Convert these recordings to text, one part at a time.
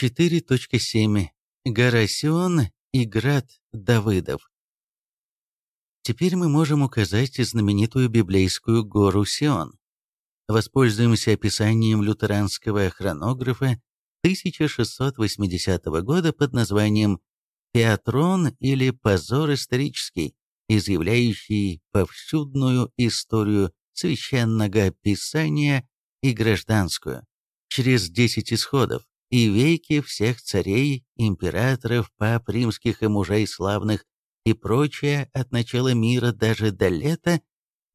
4.7. Гора Сион и град Давыдов. Теперь мы можем указать знаменитую библейскую гору Сион. Воспользуемся описанием лютеранского хронографа 1680 года под названием «Пеатрон» или «Позор исторический», изъявляющий повсюдную историю священного писания и гражданскую, через десять исходов, и веки всех царей, императоров, пап римских и мужей славных, и прочее от начала мира даже до лета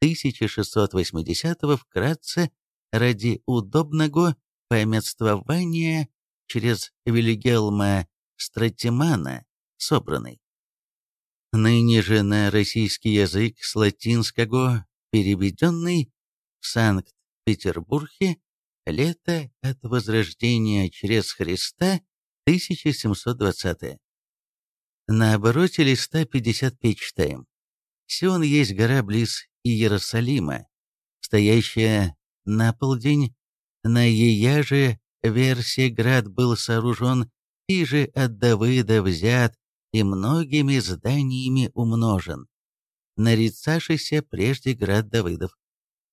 1680-го вкратце ради удобного памятствования через Вильгельма Стратимана собранный. Ныне же на российский язык с латинского переведенный в Санкт-Петербурге лето от Возрождения через Христа 1720 На обороте листа 55 читаем. Сион есть гора близ Иерусалима, стоящая на полдень, на ея же версе град был сооружен, и же от Давыда взят, и многими зданиями умножен нарицавшийся прежде град Давыдов.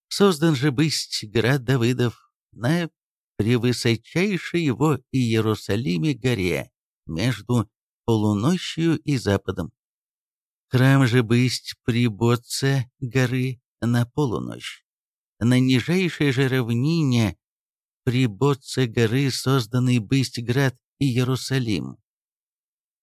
Создан же бысть град Давыдов на превысочайшей его Иерусалиме горе, между полуночью и западом. Храм же бысть прибодца горы на полуночь. На нижайшей же равнине прибодца горы созданный бысть град Иерусалим.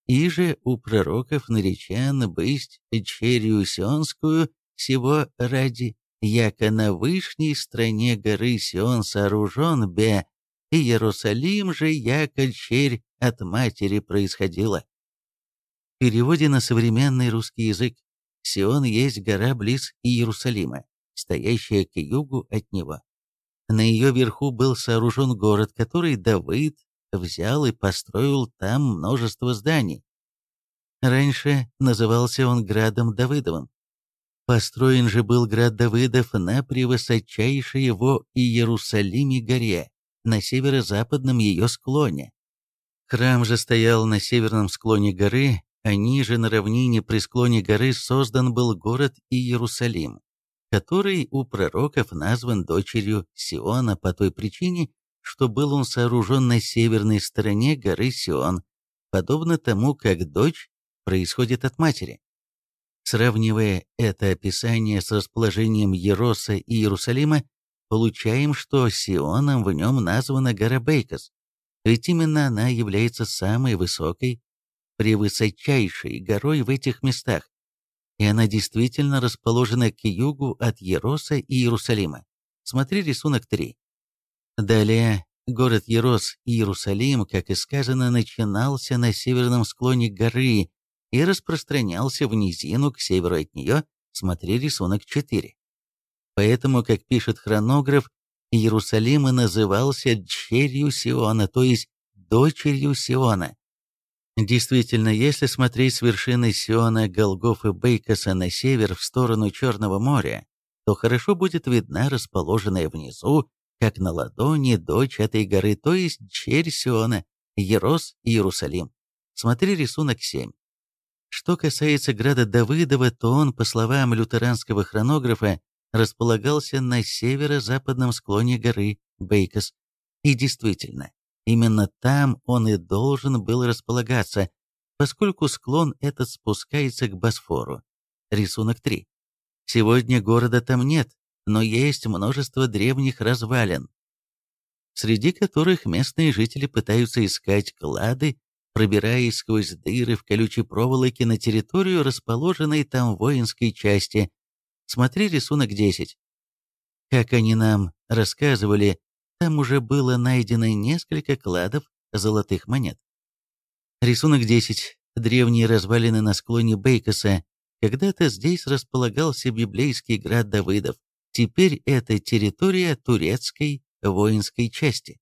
И же у пророков наречен бысть черью сионскую всего ради, яко на вышней стране горы Сион сооружен бе, и Иерусалим же яко черь от матери происходила. В переводе на современный русский язык Сион есть гора близ Иерусалима, стоящая к югу от него. На ее верху был сооружен город, который Давыд взял и построил там множество зданий. Раньше назывался он градом Давыдовым. Построен же был град Давыдов на превысочайшей его Иерусалиме горе, на северо-западном ее склоне. Храм же стоял на северном склоне горы, а ниже на равнине при склоне горы создан был город Иерусалим, который у пророков назван дочерью Сиона по той причине, что был он сооружен на северной стороне горы Сион, подобно тому, как дочь происходит от матери. Сравнивая это описание с расположением Ероса и Иерусалима, получаем, что Сионом в нем названа гора Бейкос, ведь именно она является самой высокой, превысочайшей горой в этих местах, и она действительно расположена к югу от Ероса и Иерусалима. Смотри рисунок 3. Далее, город Ерос и Иерусалим, как и сказано, начинался на северном склоне горы и распространялся в низину к северу от нее, смотри рисунок 4. Поэтому, как пишет хронограф, Иерусалим и назывался дщерью Сиона, то есть дочерью Сиона. Действительно, если смотреть с вершины Сиона, Голгоф и Бейкоса на север в сторону Черного моря, то хорошо будет видна расположенная внизу, как на ладони, дочь этой горы, то есть черь Сиона, Ерос Иерусалим. Смотри рисунок 7. Что касается града Давыдова, то он, по словам лютеранского хронографа, располагался на северо-западном склоне горы Бейкос. И действительно, именно там он и должен был располагаться, поскольку склон этот спускается к Босфору. Рисунок 3. Сегодня города там нет, но есть множество древних развалин, среди которых местные жители пытаются искать клады пробираясь сквозь дыры в колючей проволоке на территорию расположенной там воинской части. Смотри рисунок 10. Как они нам рассказывали, там уже было найдено несколько кладов золотых монет. Рисунок 10. Древние развалины на склоне Бейкоса. Когда-то здесь располагался библейский град Давыдов. Теперь это территория турецкой воинской части.